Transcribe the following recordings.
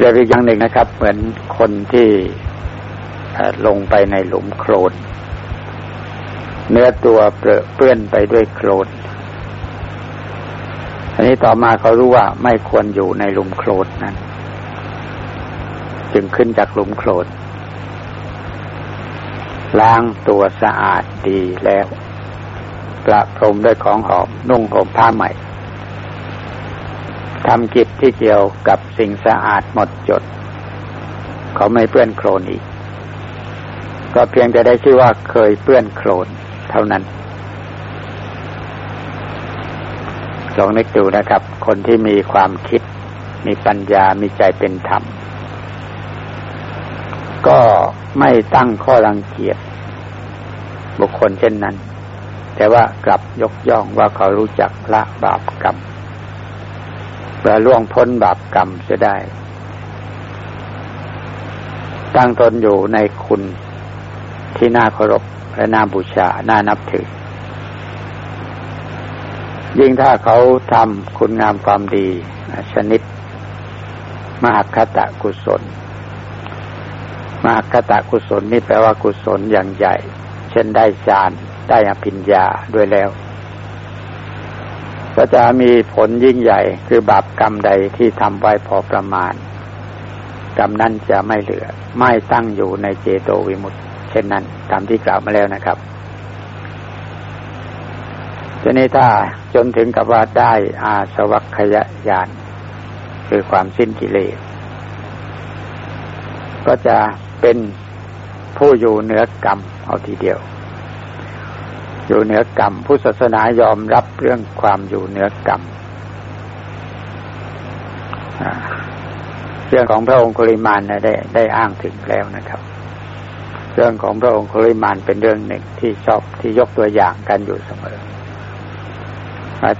เรียกอีกอย่างหนึ่งนะครับ เหมือนคนที่ลงไปในหลุมโคลนเนื้อตัวเปื้อนไปด้วยโคลนอันนี้ต่อมาเขารู้ว่าไม่ควรอยู่ในหลุมโคลนนั้น จึงขึ้นจากหลุมโคลนล้างตัวสะอาดดีแล้ว ประพรมด้วยของหอมนุ่งห่มผ้าใหม่ ทำกิจที่เกี่ยวกับสิ่งสะอาดหมดจด เขาไม่เปื้อนโคลนอีก ก็เพียงจะได้ชื่อว่าเคยเปื้อนโคลนเท่านั้นลองนึกดูนะครับ คนที่มีความคิด มีปัญญามีใจเป็นธรรม ก็ไม่ตั้งข้อรังเกียจบุคคลเช่นนั้น แต่ว่ากลับยกย่องว่าเขารู้จักละบาปกรรม เพื่อล่วงพ้นบาปกรรมจะได้ ตั้งตนอยู่ในคุณที่น่าเคารพและน่าบูชา น่านับถือ ยิ่งถ้าเขาทำคุณงามความดี ชนิด มหคตะกุศล มหคตะกุศลนี่แปลว่ากุศลอย่างใหญ่ เช่นได้ฌาน ได้อภิญญาด้วยแล้ว ก็จะมีผลยิ่งใหญ่ คือบาปกรรมใดที่ทำไว้พอประมาณ กรรมนั้นจะไม่เหลือ ไม่ตั้งอยู่ในเจโตวิมุตติเช่นนั้น ตามที่กล่าวมาแล้วนะครับทีนี้ถ้าจนถึงกับว่าได้อาสวัคยญาณคือความสิ้นกิเลสก็จะเป็นผู้อยู่เหนือกรรมเอาทีเดียว อยู่เหนือกรรมผู้ศาสนายอมรับเรื่องความอยู่เหนือกรรมเรื่องของพระองค์คุลิมานนะได้ได้อ้างถึงแล้วนะครับ เรื่องของพระองค์คุลิมานเป็นเรื่องหนึ่งที่ชอบที่ยกตัวอย่างกันอยู่เสมอ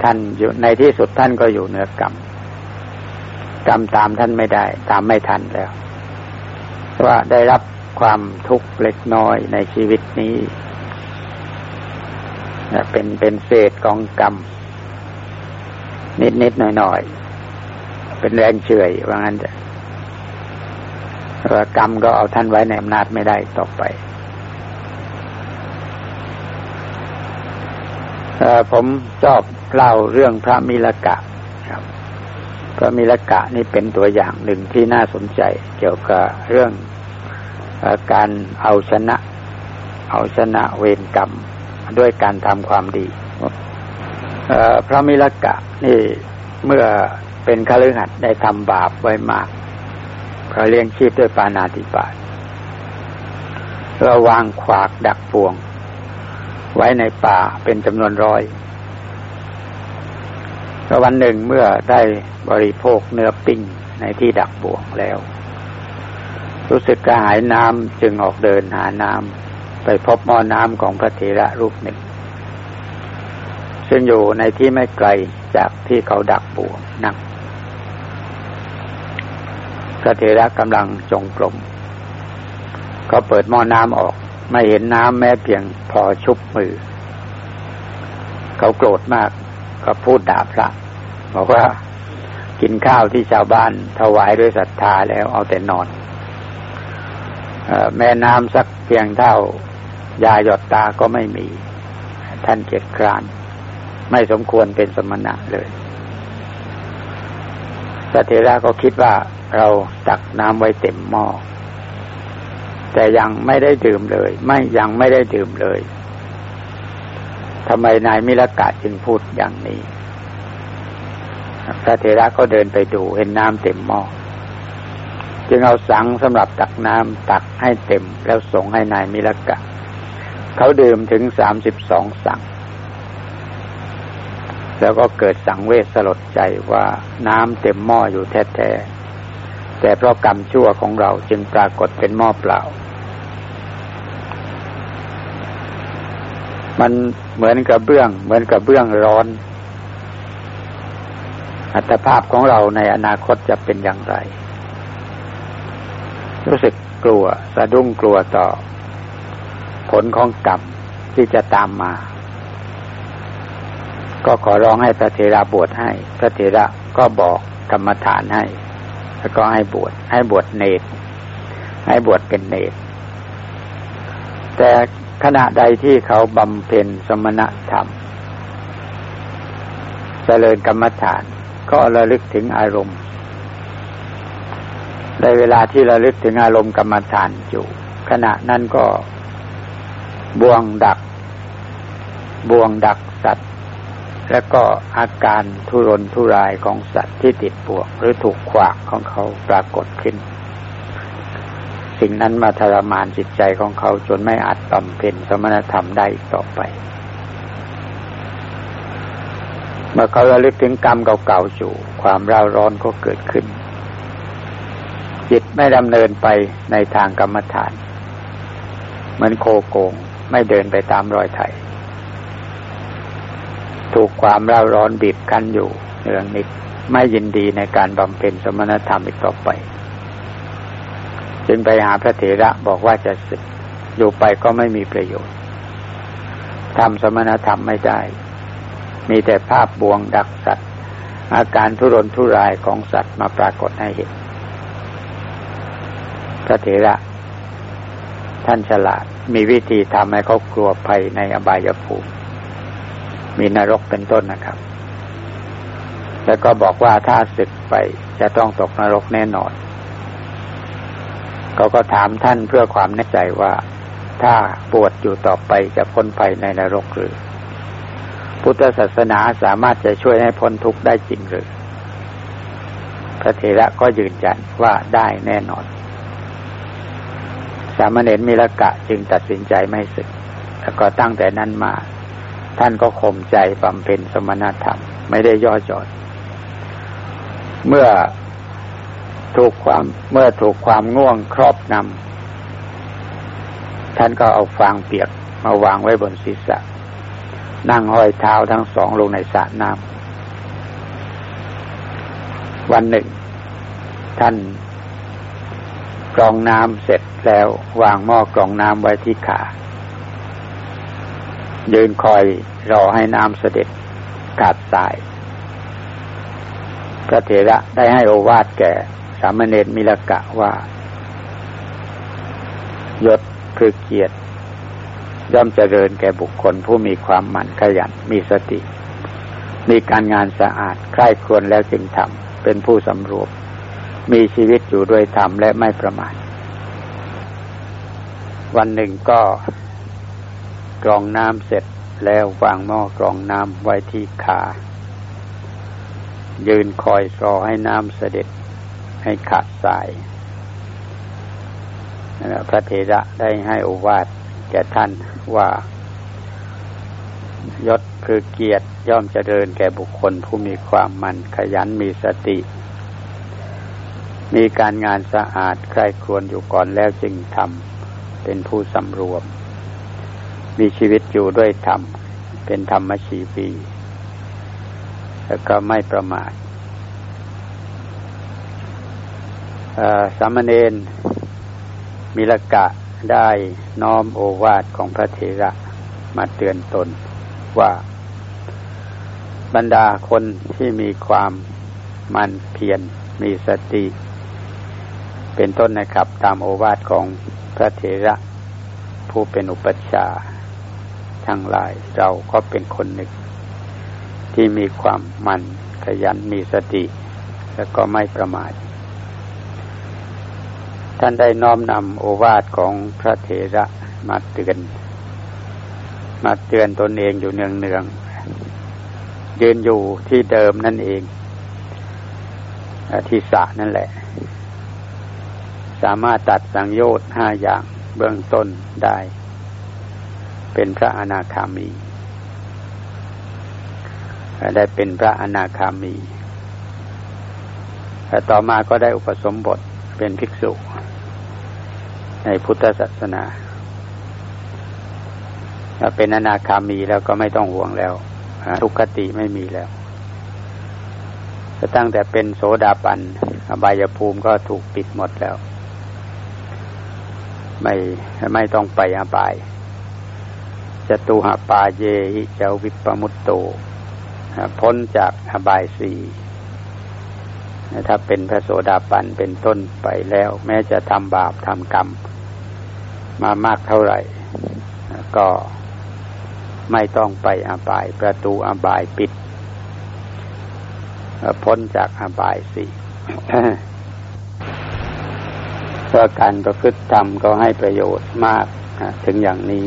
ท่านอยู่ในที่สุดท่านก็อยู่เหนือกรรมกรรมตามท่านไม่ได้ ตามไม่ทันแล้วว่าได้รับความทุกข์เล็กน้อยในชีวิตนี้ เป็นเป็นเศษของกรรม นิดนิดหน่อยหน่อยเป็นแรงเฉยว่างั้นจะว่ากรรมก็เอาท่านไว้ในอำนาจไม่ได้ต่อไปผมชอบเล่าเรื่องพระมิลกะครับพระมิลกะนี่เป็นตัวอย่างหนึ่งที่น่าสนใจ เกี่ยวกับเรื่องการเอาชนะ เอาชนะเวรกรรม ด้วยการทำความดีพระมิลกะนี่เมื่อเป็นคฤหัสถ์ได้ทำบาปไว้มากเขาเลี้ยงชีพด้วยปานาติบาตระวางขวากดักปวง ไว้ในป่าเป็นจำนวนร้อยแล้ววันหนึ่งเมื่อได้บริโภคเนื้อปิ้งในที่ดักบ่วงแล้ว รู้สึกกระหายน้ำจึงออกเดินหาน้ำ ไปพบหม้อน้ำของพระเถระรูปหนึ่ง ซึ่งอยู่ในที่ไม่ไกลจากที่เขาดักปูนั่งพระเถระกำลังจงกรมเขาเปิดหม้อน้ำออก ไม่เห็นน้ำแม้เพียงพอชุบมือ เขาโกรธมาก ก็พูดด่าพระ บอกว่ากินข้าวที่ชาวบ้านถวายด้วยศรัทธาแล้วเอาแต่นอนแม่น้ำสักเพียงเท่า ยาหยดตาก็ไม่มี ท่านเกียจคร้าน ไม่สมควรเป็นสมณะเลยพระเทระก็คิดว่าเราตักน้ำไว้เต็มหม้อแต่ยังไม่ได้ดื่มเลย ไม่ยังไม่ได้ดื่มเลยทำไมนายมิลกะจึงพูดอย่างนี้ พระเทระก็เดินไปดูเห็นน้ำเต็มหม้อจึงเอาสังสำหรับตักน้ำตักให้เต็มแล้วส่งให้นายมิลกะ เขาดื่มถึงสามสิบสองสัง แล้วก็เกิดสังเวชสลดใจว่าน้ำเต็มหม้ออยู่แท้ๆแต่เพราะกรรมชั่วของเราจึงปรากฏเป็นหม้อเปล่า มันเหมือนกับเบื้อง เหมือนกับเบื้องร้อน อัตภาพของเราในอนาคตจะเป็นอย่างไร รู้สึกกลัวสะดุ้งกลัวต่อ ผลของกรรมที่จะตามมา ก็ขอร้องให้พระเทระบวชให้ พระเทระก็บอกกรรมฐานให้ แล้วก็ให้บวชให้บวชเนตให้บวชเป็นเนตแต่ขณะใดที่เขาบำเพ็ญสมณธรรม เจริญกรรมฐาน ก็ระลึกถึงอารมณ์ในเวลาที่ระลึกถึงอารมณ์กรรมฐานอยู่ ขณะนั้นก็ บวงดักบวงดักสัตว์ และก็อาการทุรนทุรายของสัตว์ที่ติดบ่วง หรือถูกขวากของเขาปรากฏขึ้น สิ่งนั้นมาทรมานจิตใจของเขาจนไม่อาจบำเพ็ญสมณธรรมได้ต่อไป เมื่อเขาระลึกถึงกรรมเก่าๆอยู่ ความร้าร้อนก็เกิดขึ้น จิตไม่ดำเนินไปในทางกรรมฐาน เหมือนโคโกง ไม่เดินไปตามรอยไถถูกความร้าร้อนบีบคั้นอยู่เนืองนิดไม่ยินดีในการบำเพ็ญสมณธรรมอีกต่อไป จึงไปหาพระเถระบอกว่าจะสึกอยู่ไปก็ไม่มีประโยชน์ทำสมณธรรมไม่ได้ มีแต่ภาพบวงดักสัตว์ อาการทุรนทุรายของสัตว์มาปรากฏให้เห็น พระเถระ ท่านฉลาด มีวิธีทำให้เขากลัวภัยในอบายภูมิมีนรกเป็นต้นนะครับ แล้วก็บอกว่าถ้าศึกไปจะต้องตกนรกแน่นอนเขาก็ถามท่านเพื่อความแน่ใจว่า ถ้าปวดอยู่ต่อไปจะพ้นภัยในนรกหรือ พุทธศาสนาสามารถจะช่วยให้พ้นทุกข์ได้จริงหรือ พระเถระก็ยืนยันว่าได้แน่นอนามเณรมิลกะจึงตัดสินใจไม่ศึก แล้วก็ตั้งแต่นั้นมา ท่านก็ข่มใจบำเพ็ญสมณธรรม ไม่ได้ย่อหย่อนเมื่อถูกความเมื่อถูกความง่วงครอบนำท่านก็เอาฟางเปียกมาวางไว้บนศีรษะ นั่งห้อยเท้าทั้งสองลงในสระน้ำวันหนึ่ง ท่าน กรองน้ำเสร็จแล้ววางหม้อกรองน้ำไว้ที่ขา ยืนคอยรอให้น้ำเสด็จกาดสาย พระเถระได้ให้โอวาทแก่สามเณรมิลกะว่ายศคือเกียรติ ย่อมเจริญแก่บุคคลผู้มีความหมั่นขยันมีสติ มีการงานสะอาดใคร่ควรแล้วจึงทำเป็นผู้สำรวม มีชีวิตอยู่ด้วยธรรมและไม่ประมาทวันหนึ่งก็กรองน้ำเสร็จแล้ววางหม้อกรองน้ำไว้ที่ขา ยืนคอยรอให้น้ำเสด็จให้ขาดสาย พระเถระได้ให้อวาทแก่ท่านว่ายศคือเกียรติย่อมจะเดินแก่บุคคลผู้มีความมันขยันมีสติ มีการงานสะอาดใครควรอยู่ก่อนแล้วจึงทำเป็นผู้สำรวม มีชีวิตอยู่ด้วยธรรม เป็นธรรมชีปีแล้วก็ไม่ประมาทสามเณรมิลกะได้น้อมโอวาทของพระเถระมาเตือนตนว่า บรรดาคนที่มีความมันเพียรมีสติ เป็นต้นนะครับ ตามโอวาทของพระเถระ ผู้เป็นอุปัชฌาย์ทั้งหลายเราก็เป็นคนหนึ่ง ที่มีความมันขยันมีสติ และก็ไม่ประมาทท่านได้น้อมนำโอวาทของพระเถระมาเตือน มาเตือนตนเองอยู่เนืองเนืองยืนอยู่ที่เดิมนั่นเองที่สะนั่นแหละ สามารถตัดสังโยชน์ห้าอย่างเบื้องต้นได้ เป็นพระอนาคามี ได้เป็นพระอนาคามีแต่ต่อมาก็ได้อุปสมบทเป็นภิกษุ ในพุทธศาสนาถ้าเป็นอนาคามีแล้วก็ไม่ต้องห่วงแล้วทุกขติไม่มีแล้วตั้งแต่เป็นโสดาปันอบายภูมิก็ถูกปิดหมดแล้ว ไม่ไม่ต้องไปอบายจตุหปาเยหิเจวิปมุตโตพ้นจากอบายสีถ้าเป็นพระโสดาบันเป็นต้นไปแล้ว แม้จะทำบาปทำกรรม มามากเท่าไหร่ ก็ไม่ต้องไปอาบาย ประตูอาบายปิด พ้นจากอาบายสี่ เพราการประพฤติธรรมก็ให้ประโยชน์มากถึงอย่างนี้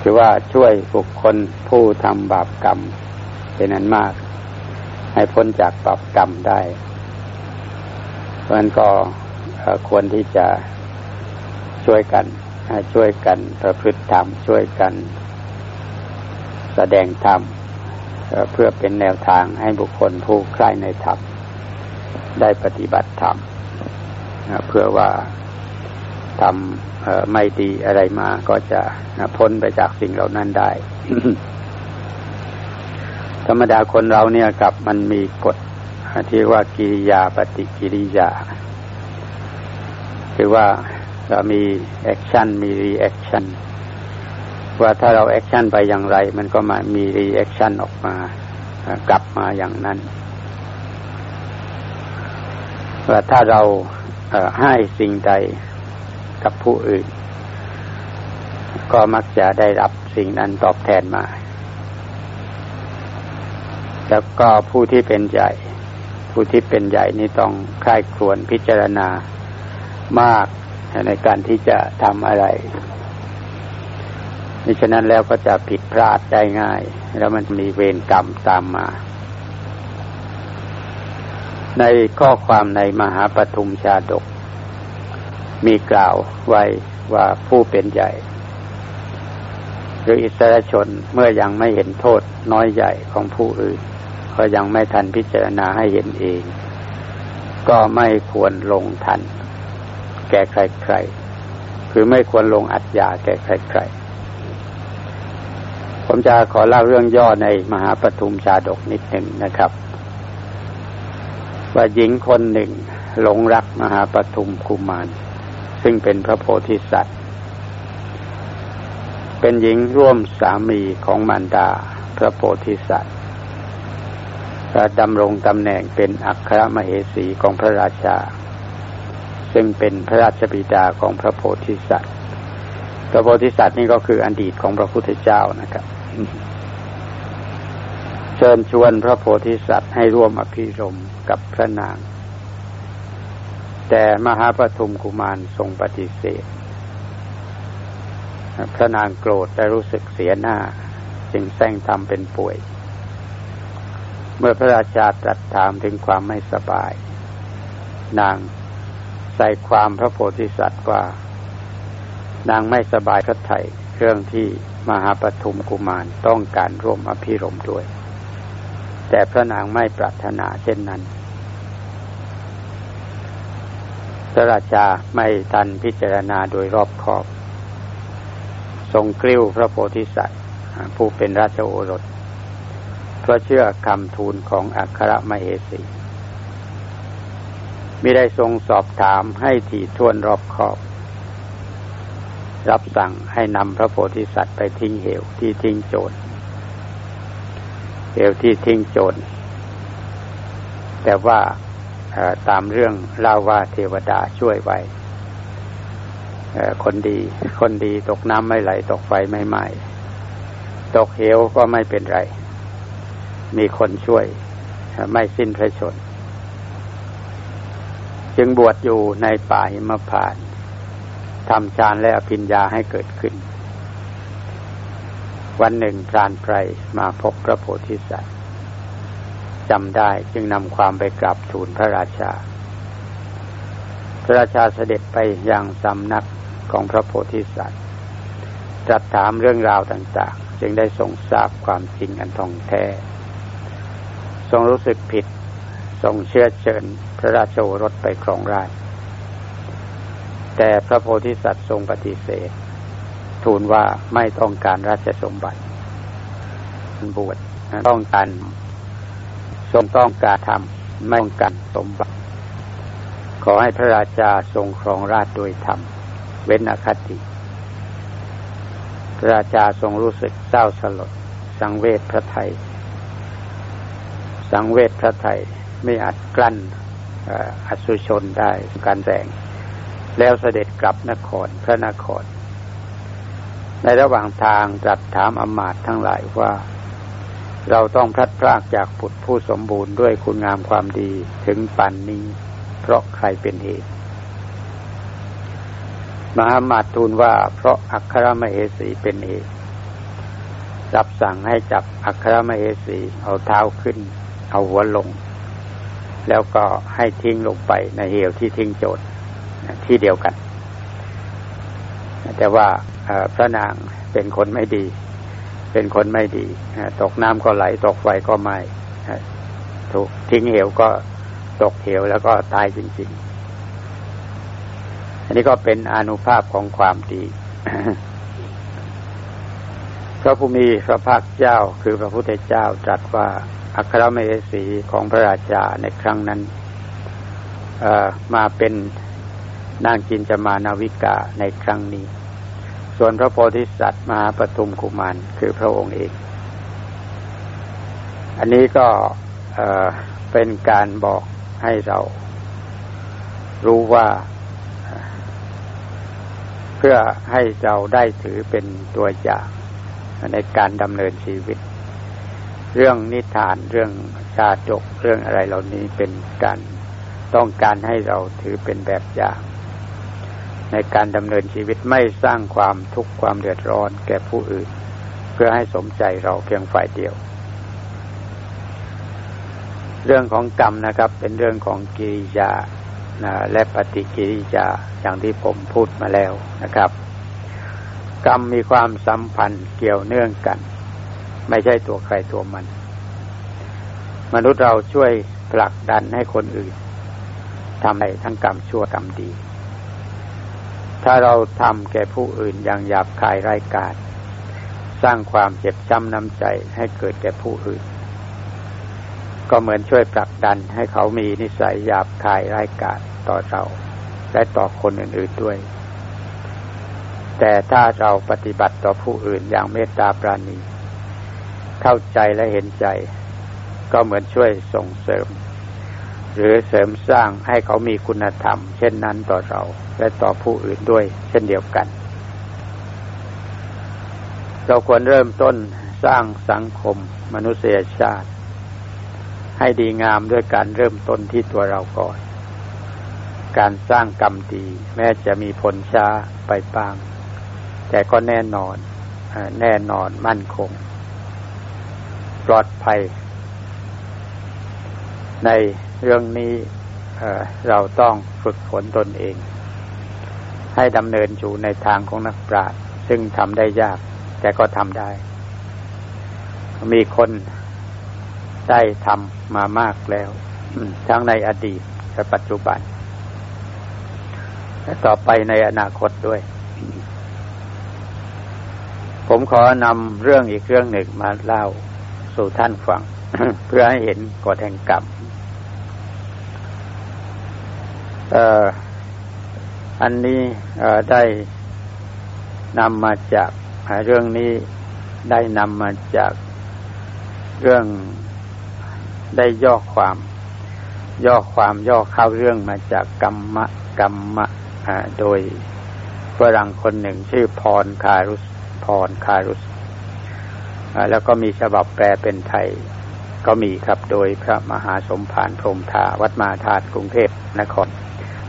คือว่าช่วยบุคคลผู้ทำบาปกรรมเป็นนั้นมาก ให้พ้นจากบาปกรรมได้ เพราะนั้นก็ควรที่จะช่วยกันช่วยกันประพฤติธรรมช่วยกัน แสดงธรรมเพื่อเป็นแนวทางให้บุคคลผู้ใคร่ในธรรมได้ปฏิบัติธรรม เพื่อว่าทำไม่ดีอะไรมาก็จะพ้นไปจากสิ่งเหล่านั้นได้ ธรรมดาคนเราเนี่ยกับมันมีกฎที่ว่ากิริยาปฏิกิริยา คือว่าเรามี action มี reaction ว่าถ้าเรา action ไปอย่างไร มันก็มามี reaction ออกมากลับมาอย่างนั้นว่าถ้าเรา ให้สิ่งใดกับผู้อื่น ก็มักจะได้รับสิ่งนั้นตอบแทนมา แล้วก็ผู้ที่เป็นใหญ่ ผู้ที่เป็นใหญ่นี่ต้องค่ายควรพิจารณามากในการที่จะทำอะไรมิฉะนั้นแล้วก็จะผิดพลาดได้ง่าย แล้วมันมีเวรกรรมตามมา ในข้อความในมหาปทุมชาดก มีกล่าวไว้ว่าผู้เป็นใหญ่ หรืออิสระชนเมื่อยังไม่เห็นโทษน้อยใหญ่ของผู้อื่น ก็ยังไม่ทันพิจารณาให้เห็นเอง ก็ไม่ควรลงทัน แก่ใครๆคือไม่ควรลงอัดยาแก่ใครๆผมจะขอเล่าเรื่องย่อในมหาปทุมชาดกนิดหนึ่งนะครับ ว่าหญิงคนหนึ่งหลงรักมหาปทุมกุมาร ซึ่งเป็นพระโพธิสัตว์ เป็นหญิงร่วมสามีของมารดาพระโพธิสัตว์ดำรงตำแหน่งเป็นอัครมเหสีของพระราชา ซึ่งเป็นพระราชบิดาของพระโพธิสัตว์ พระโพธิสัตว์นี่ก็คืออดีตของพระพุทธเจ้านะครับ เชิญชวนพระโพธิสัตว์ให้ร่วมอภิรมกับพระนาง แต่มหาปทุมกุมารทรงปฏิเสธ พระนางโกรธและรู้สึกเสียหน้า จึงแซงทำเป็นป่วย เมื่อพระราชาตรัสถามถึงความไม่สบาย นางใส่ความพระโพธิสัตว์ว่า นางไม่สบายพระไทยเรื่องที่มหาปทุมกุมารต้องการร่วมอภิรมด้วย แต่พระนางไม่ปรารถนาเช่นนั้น พระราชาไม่ทันพิจารณาโดยรอบคอบ ทรงกลิ้วพระโพธิสัตว์ผู้เป็นราชโอรส เพราะเชื่อคำทูลของอัครมเหสีมิได้ทรงสอบถามให้ถี่ถ้วนรอบคอบ รับสั่งให้นำพระโพธิสัตว์ไปทิ้งเหวที่ทิ้งโจร เหวที่ทิ้งโจรแต่ว่าตามเรื่องเล่าว่าเทวดาช่วยไว้คนดี คนดีตกน้ำไม่ไหล ตกไฟไม่ไหม้ตกเหวก็ไม่เป็นไร มีคนช่วย ไม่สิ้นพระชน จึงบวชอยู่ในป่าหิมพานทำฌานและอภิญญาให้เกิดขึ้น วันหนึ่งพรานไพรมาพบพระโพธิสัตว์จำได้จึงนำความไปกราบทูลพระราชา พระราชาเสด็จไปยังสำนักของพระโพธิสัตว์ตรัสถามเรื่องราวต่างๆ จึงได้ทรงทราบความจริงอันทองแท้ ทรงรู้สึกผิด ทรงเชื่อเชิญพระราชโอรสไปครองราชแต่พระโพธิสัตว์ทรงปฏิเสธ ทูลว่าไม่ต้องการราชสมบัติบวชต้องการทรงต้องการทำไม่ต้องการสมบัติ ขอให้พระราชาทรงครองราชโดยธรรม เว้นอคติ พระราชาทรงรู้สึกเศร้าสลด สังเวชพระไทย สังเวชพระไทยไม่อาจกลั้นอสุชนได้การแสงแล้วเสด็จกลับนครพระนคร ในระหว่างทางตรัสถามอมาตทั้งหลายว่า เราต้องพลัดพรากจากปุตผู้สมบูรณ์ด้วยคุณงามความดีถึงปันนี้ เพราะใครเป็นเหตุ มหามาตทูลว่าเพราะอัครมเหสีเป็นเหตุรับสั่งให้จับอัครมเหสีเอาเท้าขึ้น เอาหัวลง แล้วก็ให้ทิ้งลงไปในเหวที่ทิ้งโจทย์ที่เดียวกัน แต่ว่า พระนางเป็นคนไม่ดี เป็นคนไม่ดีตกน้ำก็ไหลตกไฟก็ไหม้ถูกทิ้งเหวก็ตกเหวแล้วก็ตายจริง ๆ อันนี้ก็เป็นอนุภาพของความดี พระผู้มีพระภาคเจ้าคือพระพุทธเจ้าตรัสว่าอัครเมสีของพระราชาในครั้งนั้นมาเป็นนางจินจมานาวิกาในครั้งนี้ ส่วนพระโพธิสัตว์มหาปทุมกุมารคือพระองค์เอง อันนี้ก็เป็นการบอกให้เรารู้ว่าเพื่อให้เราได้ถือเป็นตัวอย่างในการดำเนินชีวิต เรื่องนิทานเรื่องชาดกเรื่องอะไรเหล่านี้เป็นการต้องการให้เราถือเป็นแบบอย่าง ในการดำเนินชีวิตไม่สร้างความทุกข์ความเดือดร้อนแก่ผู้อื่น เพื่อให้สมใจเราเพียงฝ่ายเดียว เรื่องของกรรมนะครับ เป็นเรื่องของกิริยาและปฏิกิริยาอย่างที่ผมพูดมาแล้วนะครับ กรรมมีความสัมพันธ์เกี่ยวเนื่องกัน ไม่ใช่ตัวใครตัวมัน มนุษย์เราช่วยผลักดันให้คนอื่นทำให้ทั้งกรรมชั่วกรรมดี ถ้าเราทำแก่ผู้อื่นอย่างหยาบคายไร้กาศสร้างความเจ็บช้ำน้ำใจให้เกิดแก่ผู้อื่น ก็เหมือนช่วยผลักดันให้เขามีนิสัยหยาบคายไร้กาศต่อเรา และต่อคนอื่นๆด้วย แต่ถ้าเราปฏิบัติต่อผู้อื่นอย่างเมตตาปราณี เข้าใจและเห็นใจ ก็เหมือนช่วยส่งเสริม หรือเสริมสร้างให้เขามีคุณธรรม เช่นนั้นต่อเรา และต่อผู้อื่นด้วย เช่นเดียวกัน เราควรเริ่มต้นสร้างสังคมมนุษยชาติ ให้ดีงามด้วยการเริ่มต้นที่ตัวเราก่อน การสร้างกรรมดี แม้จะมีผลช้าไปบ้าง แต่ก็แน่นอนแน่นอนมั่นคง ปลอดภัย ใน เรื่องนี้เราต้องฝึกฝนตนเอง ให้ดำเนินอยู่ในทางของนักปราชญ์ซึ่งทำได้ยาก แต่ก็ทำได้ มีคนได้ทำมามากแล้ว ทั้งในอดีตและปัจจุบัน และต่อไปในอนาคตด้วย ผมขอนำเรื่องอีกเรื่องหนึ่งมาเล่าสู่ท่านฟัง เพื่อให้เห็นกฎแห่งกรรม อันนี้ได้นำมาจากเรื่องนี้ได้นำมาจากเรื่องได้ย่อความ ย่อความย่อเข้าเรื่องมาจากกรรมะกรรมะโดยฝรั่งคนหนึ่งชื่อพรคารุสพรคารุสแล้วก็มีฉบับแปลเป็นไทย ก็มีครับโดยพระมหาสมภารพรมทาวัดมาธาตุกรุงเทพนคร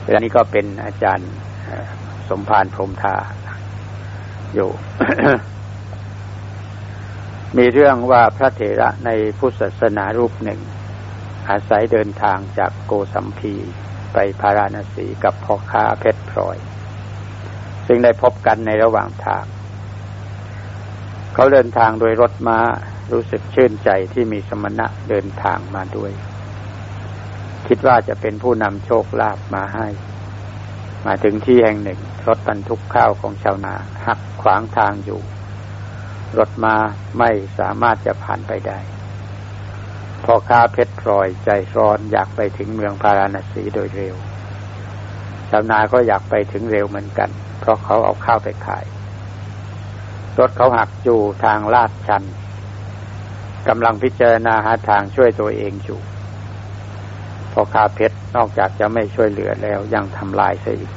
และนี้ก็เป็นอาจารย์สมภารพรมทาอยู่ มีเรื่องว่าพระเถระในพุทธศาสนารูปหนึ่ง อาศัยเดินทางจากโกสัมพีไปพาราณสีกับพ่อค้าเพชรพลอย ซึ่งได้พบกันในระหว่างทาง เขาเดินทางโดยรถม้ารู้สึกชื่นใจที่มีสมณะเดินทางมาด้วย คิดว่าจะเป็นผู้นำโชคลาภมาให้ มาถึงที่แห่งหนึ่ง รถบรรทุกข้าวของชาวนา หักขวางทางอยู่ รถมาไม่สามารถจะผ่านไปได้พอค้าเพชรพลอยใจร้อนอยากไปถึงเมืองพาราณสีโดยเร็ว ชาวนาก็อยากไปถึงเร็วเหมือนกัน เพราะเขาเอาข้าวไปขาย รถเขาหักอยู่ทางลาดชันกำลังพิจารณาหาทางช่วยตัวเองอยู่ พ่อคาเพชรนอกจากจะไม่ช่วยเหลือแล้วยังทำลายเสียอีก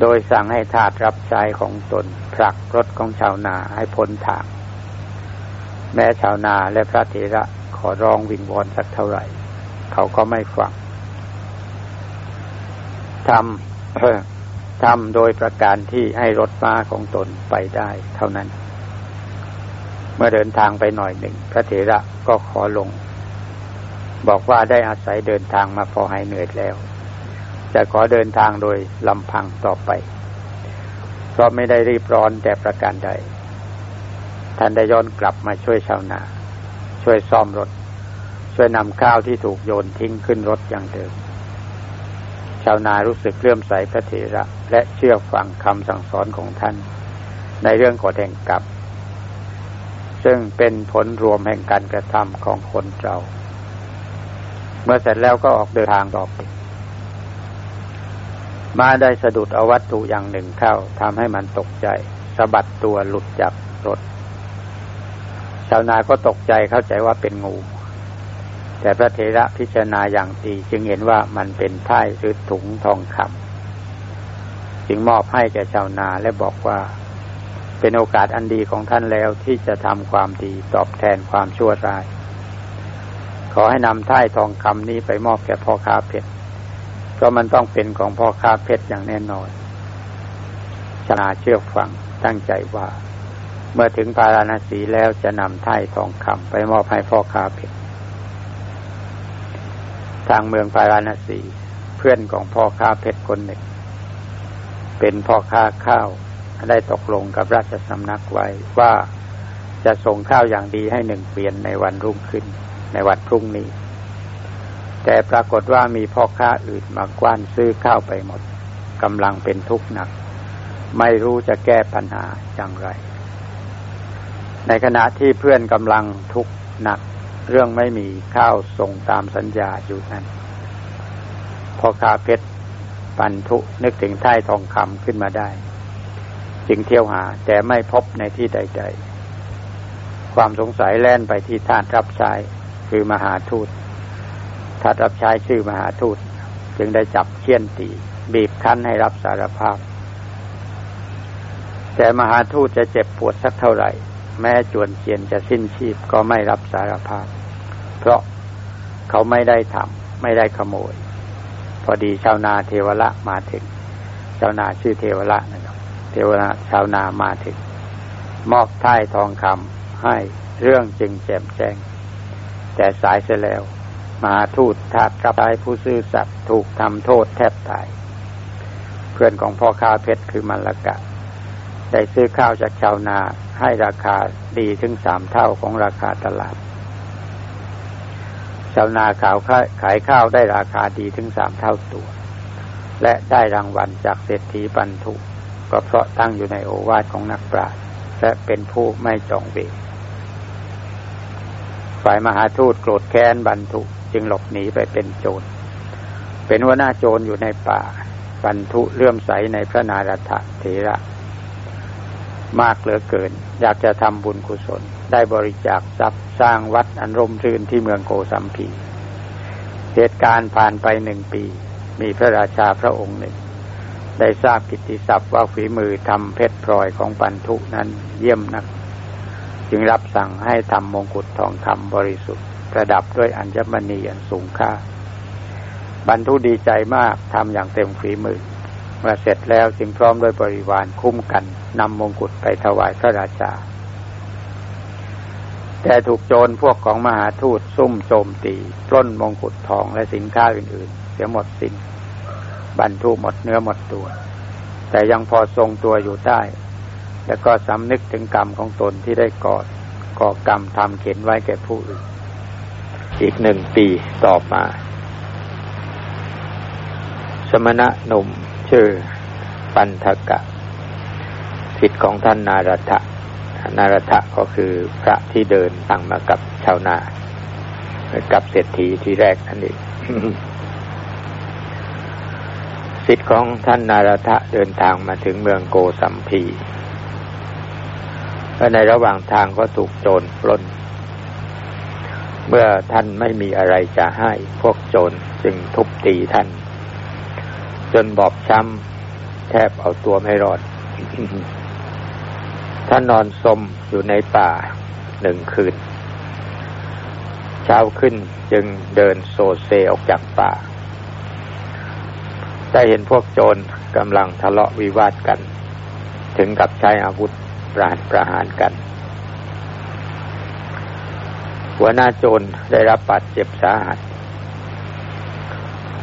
โดยสั่งให้ทาสรับใช้ของตนผลักรถของชาวนาให้พ้นทาง แม้ชาวนาและพระเถระขอร้องวิงวอนสักเท่าไหร่ เขาก็ไม่ฟังทำทำโดยประการที่ให้รถม้าของตนไปได้เท่านั้น เมื่อเดินทางไปหน่อยหนึ่ง พระเถระก็ขอลง บอกว่าได้อาศัยเดินทางมาพอหายเหนื่อยแล้ว จะขอเดินทางโดยลำพังต่อไป เพราะไม่ได้รีบร้อนแต่ประการใด ท่านได้ย้อนกลับมาช่วยชาวนา ช่วยซ่อมรถ ช่วยนำข้าวที่ถูกโยนทิ้งขึ้นรถอย่างเดิม ชาวนารู้สึกเลื่อมใสพระเถระ และเชื่อฟังคำสั่งสอนของท่าน ในเรื่องกฎแห่งกรรมซึ่งเป็นผลรวมแห่งการกระทำของคนเรา เมื่อเสร็จแล้วก็ออกเดินทางต่อไปมาได้สะดุดเอาวัตถุอย่างหนึ่งเข้าทำให้มันตกใจสะบัดตัวหลุดจากรถ ชาวนาก็ตกใจเข้าใจว่าเป็นงู แต่พระเถระพิจารณาอย่างดีจึงเห็นว่ามันเป็นท้ายหรือถุงทองคำจึงมอบให้แก่ชาวนาและบอกว่าเป็นโอกาสอันดีของท่านแล้วที่จะทำความดีตอบแทนความชั่วร้าย ขอให้นำท่ายทองคำนี้ไปมอบแก่พ่อค้าเพชรเพราะมันต้องเป็นของพ่อค้าเพชรอย่างแน่นอนชนาเชื่อฟังตั้งใจว่า เมื่อถึงพาราณสีแล้วจะนำท่ายทองคำไปมอบให้พ่อค้าเพชรทางเมืองพาราณสีเพื่อนของพ่อค้าเพชรคนหนึ่ง เป็นพ่อค้าข้าวได้ตกลงกับราชสำนักไว้ว่าจะส่งข้าวอย่างดีให้หนึ่งเปลี่ยนในวันรุ่งขึ้น ในวันพรุ่งนี้ แต่ปรากฏว่ามีพ่อค้าอื่นมากว้านซื้อข้าวไปหมดกำลังเป็นทุกข์หนัก ไม่รู้จะแก้ปัญหาอย่างไร ในขณะที่เพื่อนกำลังทุกข์หนัก เรื่องไม่มีข้าวส่งตามสัญญาอยู่นั้นพ่อค้าเพชรปันทุนึกถึงท่ายทองคำขึ้นมาได้ จึงเที่ยวหาแต่ไม่พบในที่ใด ๆ ความสงสัยแล่นไปที่ท่านรับใช้ คือมหาทูตถ้ารับใช้ชื่อมหาทูต จึงได้จับเคี่ยนตีบีบคั้นให้รับสารภาพ แต่มหาทูตจะเจ็บปวดสักเท่าไหร่ แม้จวนเจียนจะสิ้นชีพก็ไม่รับสารภาพ เพราะเขาไม่ได้ทำไม่ได้ขโมย พอดีชาวนาเทวละมาถึงชาวนาชื่อเทวละนะครับเทวละชาวนามาถึง มอบท่ายทองคำให้เรื่องจึงแจ่มแจ้ง แต่สายเสียแล้ว มาทูตทาสกับตายผู้ซื่อสัตย์ถูกทำโทษแทบตาย เพื่อนของพ่อค้าเพชรคือมันละกะ ได้ซื้อข้าวจากชาวนาให้ราคาดีถึงสามเท่าของราคาตลาด ชาวนาขาวขายข้าวได้ราคาดีถึงสามเท่าตัว และได้รางวัลจากเศรษฐีบรรทุก็เพราะตั้งอยู่ในโอวาทของนักปราชญ์และเป็นผู้ไม่จองเวร ฝ่ายมหาทูตโกรธแค้นบรรทุจึงหลบหนีไปเป็นโจร เป็นว่าหน้าโจรอยู่ในป่า บรรทุเลื่อมใสในพระนารถเถระ มากเหลือเกิน อยากจะทำบุญกุศล ได้บริจาคทรัพย์สร้างวัดอันร่มรื่นที่เมืองโกสัมพีเหตุการณ์ผ่านไปหนึ่งปี มีพระราชาพระองค์หนึ่ง ได้ทราบกิตติศัพท์ว่าฝีมือทำเพชรพลอยของบรรทุนั้นเยี่ยมนัก จึงรับสั่งให้ทำมงกุฎทองคำบริสุทธิ์ ประดับด้วยอัญมณีอันสูงค่า บรรทุดีใจมากทำอย่างเต็มฝีมือ เมื่อเสร็จแล้วจึงพร้อมด้วยบริวารคุ้มกันนำมงกุฎไปถวายพระราชา แต่ถูกโจรพวกของมหาทูตซุ่มโจมตีปล้นมงกุฎทองและสินค้าอื่นๆ เสียหมดสิน้นบรรทุหมดเนื้อหมดตัว แต่ยังพอทรงตัวอยู่ได้ แล้วก็สำนึกถึงกรรมของตนที่ได้ก่อก่อกรรมทำเข็นไว้แก่ผู้อื่น อีกหนึ่งปีต่อมา สมณะหนุ่มชื่อ ปันทกะสิทธิ์ของท่านนารถะนารถะก็คือพระที่เดินทางมากับชาวนากับเศรษฐีที่แรกนั่นเองสิทธิ์ของท่านนารถะเดินทางมาถึงเมืองโกสัมพี และในระหว่างทางก็ถูกโจรปล้น เมื่อท่านไม่มีอะไรจะให้พวกโจรจึงทุบตีท่าน จนบอบช้ำแทบเอาตัวไม่รอด ท่านนอนสมอยู่ในป่าหนึ่งคืน เช้าขึ้นจึงเดินโซเซออกจากป่า ได้เห็นพวกโจรกำลังทะเลาะวิวาทกัน ถึงกับใช้อาวุธ ปราณประหารกัน หัวหน้าโจรได้รับบาดเจ็บสาหัส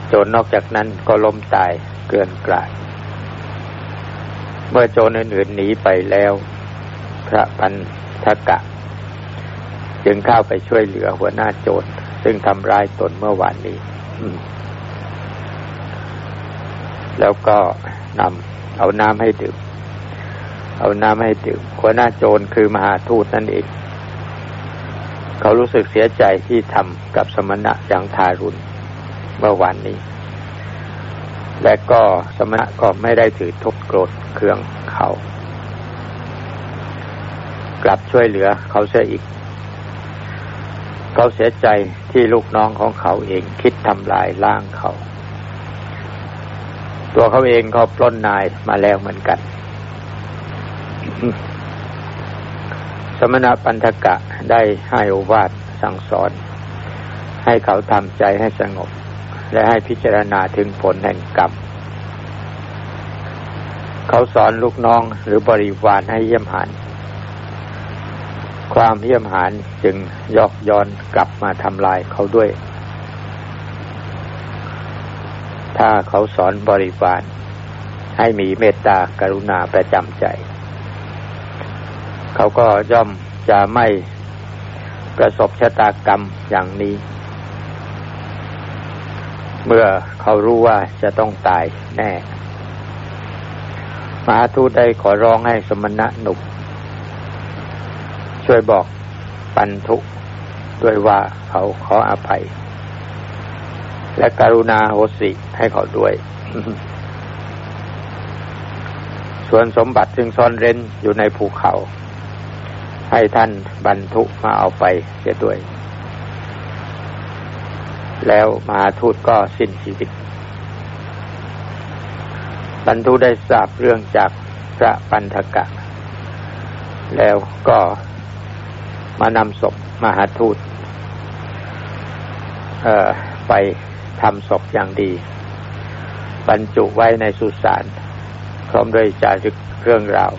โจรนอกจากนั้นก็ล้มตายเกินกลาด เมื่อโจรอื่นๆหนีไปแล้ว พระพันธกะ จึงเข้าไปช่วยเหลือหัวหน้าโจรซึ่งทำร้ายตนเมื่อวานนี้ แล้วก็นำเอาน้ำให้ดื่ม เอาน้ำให้ดื่มหัวหน้าโจรคือมหาทูตนั่นเอง เขารู้สึกเสียใจที่ทำกับสมณะอย่างทารุณเมื่อวานนี้ และก็สมณะก็ไม่ได้ถือทุบโกรธเคืองเขา กลับช่วยเหลือเขาเสียอีก เขาเสียใจที่ลูกน้องของเขาเองคิดทำลายล้างเขา ตัวเขาเองเขาปล้นนายมาแล้วเหมือนกัน สมณปันธกะได้ให้อวาทสั่งสอน ให้เขาทำใจให้สงบ และให้พิจารณาถึงผลแห่งกรรม เขาสอนลูกน้องหรือบริวารให้เยี่ยมหันความเยี่ยมหานจึงยอกย้อนกลับมาทำลายเขาด้วย ถ้าเขาสอนบริวารให้มีเมตตากรุณาประจำใจ เขาก็ย่อมจะไม่ประสบชะตากรรมอย่างนี้ เมื่อเขารู้ว่าจะต้องตายแน่มหาทูตได้ขอร้องให้สมณะหนุกช่วยบอกปันทุด้วยว่าเขาขออภัย และกรุณาโหสิให้เขาด้วย ส่วนสมบัติซึ่งซ่อนเร้นอยู่ในภูเขา ให้ท่านบรรทุมาเอาไปเสียด้วย แล้วมหาทูตก็สิ้นชีวิต บรรทุได้ทราบเรื่องจากพระปันธกะ แล้วก็มานำศพมหาทูตไปทำศพอย่างดี บรรจุไว้ในสุสานพร้อมด้วยจารึกเรื่องราว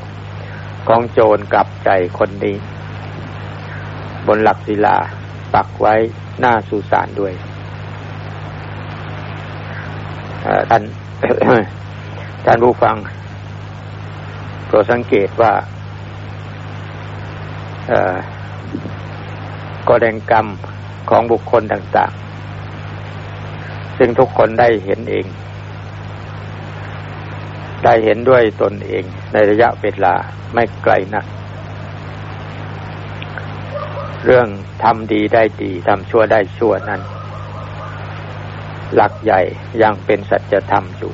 ของโจรกลับใจคนนี้ บนหลักศิลาปักไว้หน้าสุสานด้วยท่านท่านผู้ฟังโปรดสังเกตว่ากฎแห่งกรรมของบุคคลต่าง ๆ ซึ่งทุกคนได้เห็นเอง ได้เห็นด้วยตนเองในระยะเวลาไม่ไกลนัก เรื่องทำดีได้ดีทำชั่วได้ชั่วนั้น หลักใหญ่ยังเป็นสัจธรรมอยู่